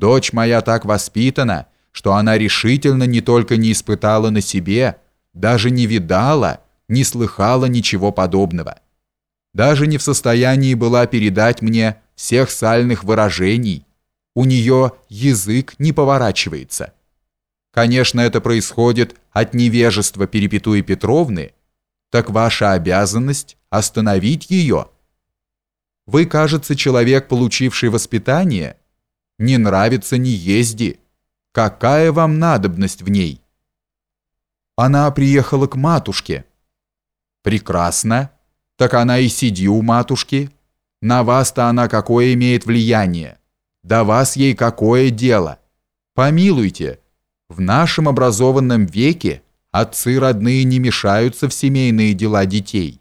Дочь моя так воспитана, что она решительно не только не испытала на себе, даже не видала, не слыхала ничего подобного. Даже не в состоянии была передать мне всех сальных выражений. У нее язык не поворачивается. Конечно, это происходит от невежества Перепетуи Петровны, так ваша обязанность остановить ее. Вы, кажется, человек, получивший воспитание. Не нравится, не езди. Какая вам надобность в ней? Она приехала к матушке. Прекрасно. Так она и сиди у матушки. На вас-то она какое имеет влияние? До вас ей какое дело? Помилуйте, в нашем образованном веке отцы родные не мешаются в семейные дела детей.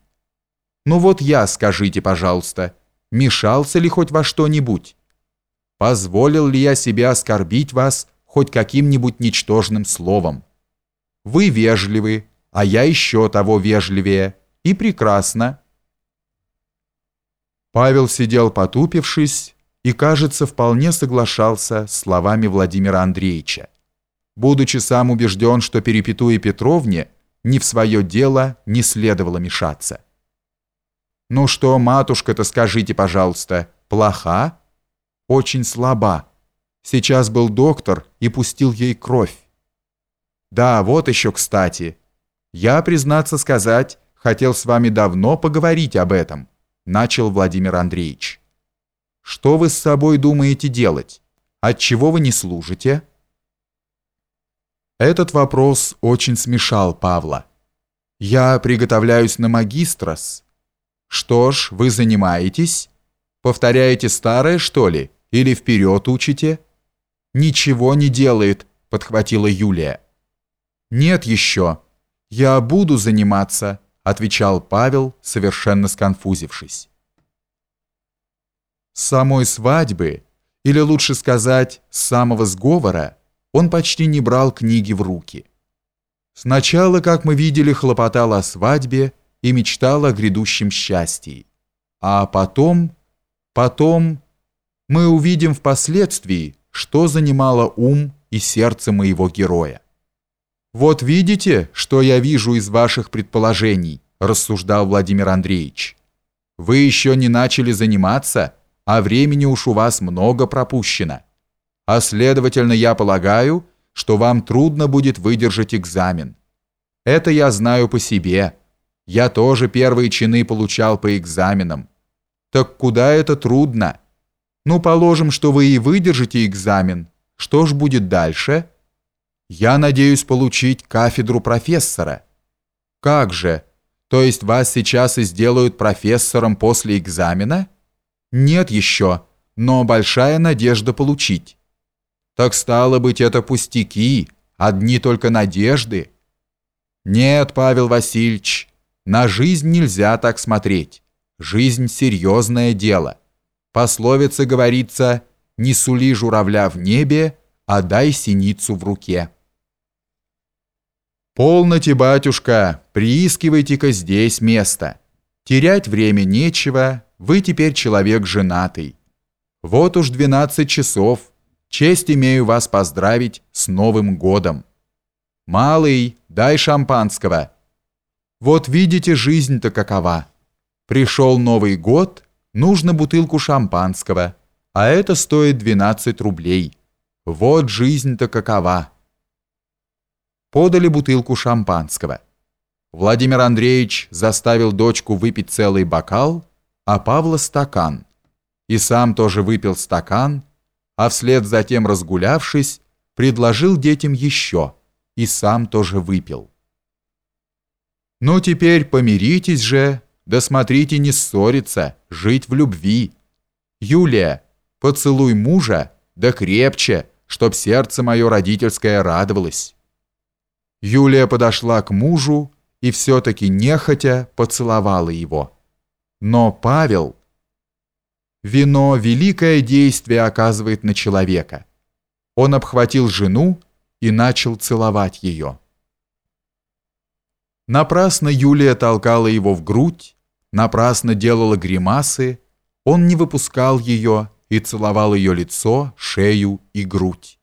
Ну вот я, скажите, пожалуйста, мешался ли хоть во что-нибудь? Позволил ли я себе оскорбить вас хоть каким-нибудь ничтожным словом? Вы вежливы, а я еще того вежливее. И прекрасно. Павел сидел потупившись и, кажется, вполне соглашался с словами Владимира Андреевича будучи сам убежден, что Перепетуе Петровне ни в свое дело не следовало мешаться. «Ну что, матушка-то, скажите, пожалуйста, плоха?» «Очень слаба. Сейчас был доктор и пустил ей кровь». «Да, вот еще кстати. Я, признаться сказать, хотел с вами давно поговорить об этом», начал Владимир Андреевич. «Что вы с собой думаете делать? Отчего вы не служите?» Этот вопрос очень смешал Павла. «Я приготовляюсь на магистрос». «Что ж, вы занимаетесь? Повторяете старое, что ли? Или вперед учите?» «Ничего не делает», — подхватила Юлия. «Нет еще. Я буду заниматься», — отвечал Павел, совершенно сконфузившись. С самой свадьбы, или лучше сказать, с самого сговора, он почти не брал книги в руки. Сначала, как мы видели, хлопотал о свадьбе и мечтал о грядущем счастье. А потом, потом мы увидим впоследствии, что занимало ум и сердце моего героя. «Вот видите, что я вижу из ваших предположений», рассуждал Владимир Андреевич. «Вы еще не начали заниматься, а времени уж у вас много пропущено» а следовательно, я полагаю, что вам трудно будет выдержать экзамен. Это я знаю по себе. Я тоже первые чины получал по экзаменам. Так куда это трудно? Ну, положим, что вы и выдержите экзамен. Что ж будет дальше? Я надеюсь получить кафедру профессора. Как же? То есть вас сейчас и сделают профессором после экзамена? Нет еще, но большая надежда получить. Так стало быть, это пустяки, одни только надежды. Нет, Павел Васильевич, на жизнь нельзя так смотреть. Жизнь — серьезное дело. Пословица говорится «Не сули журавля в небе, а дай синицу в руке». «Полноте, батюшка, приискивайте-ка здесь место. Терять время нечего, вы теперь человек женатый. Вот уж двенадцать часов, Честь имею вас поздравить с Новым годом. Малый, дай шампанского. Вот видите, жизнь-то какова. Пришел Новый год, нужно бутылку шампанского, а это стоит 12 рублей. Вот жизнь-то какова. Подали бутылку шампанского. Владимир Андреевич заставил дочку выпить целый бокал, а Павла стакан. И сам тоже выпил стакан, а вслед за тем разгулявшись, предложил детям еще и сам тоже выпил. «Ну теперь помиритесь же, да смотрите не ссориться, жить в любви. Юлия, поцелуй мужа, да крепче, чтоб сердце мое родительское радовалось». Юлия подошла к мужу и все-таки нехотя поцеловала его. Но Павел Вино великое действие оказывает на человека. Он обхватил жену и начал целовать ее. Напрасно Юлия толкала его в грудь, напрасно делала гримасы, он не выпускал ее и целовал ее лицо, шею и грудь.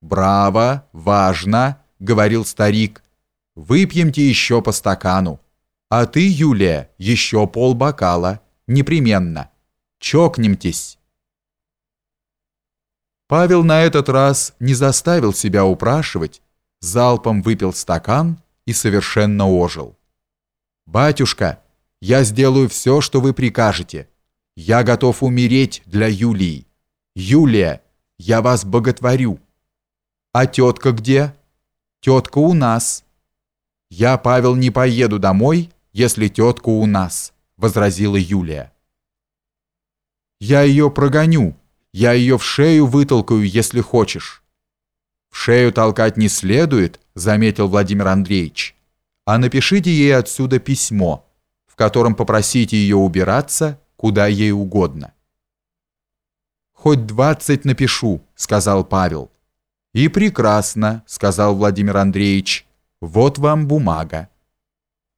«Браво! Важно!» — говорил старик. «Выпьемте еще по стакану. А ты, Юлия, еще полбокала. Непременно. Чокнемтесь». Павел на этот раз не заставил себя упрашивать, залпом выпил стакан и совершенно ожил. «Батюшка, я сделаю все, что вы прикажете. Я готов умереть для Юлии. Юлия, я вас боготворю. А тетка где? Тетка у нас. Я, Павел, не поеду домой, если тетка у нас, возразила Юлия. Я ее прогоню, я ее в шею вытолкаю, если хочешь. В шею толкать не следует, заметил Владимир Андреевич. А напишите ей отсюда письмо, в котором попросите ее убираться куда ей угодно. «Хоть двадцать напишу», — сказал Павел. «И прекрасно», — сказал Владимир Андреевич. «Вот вам бумага».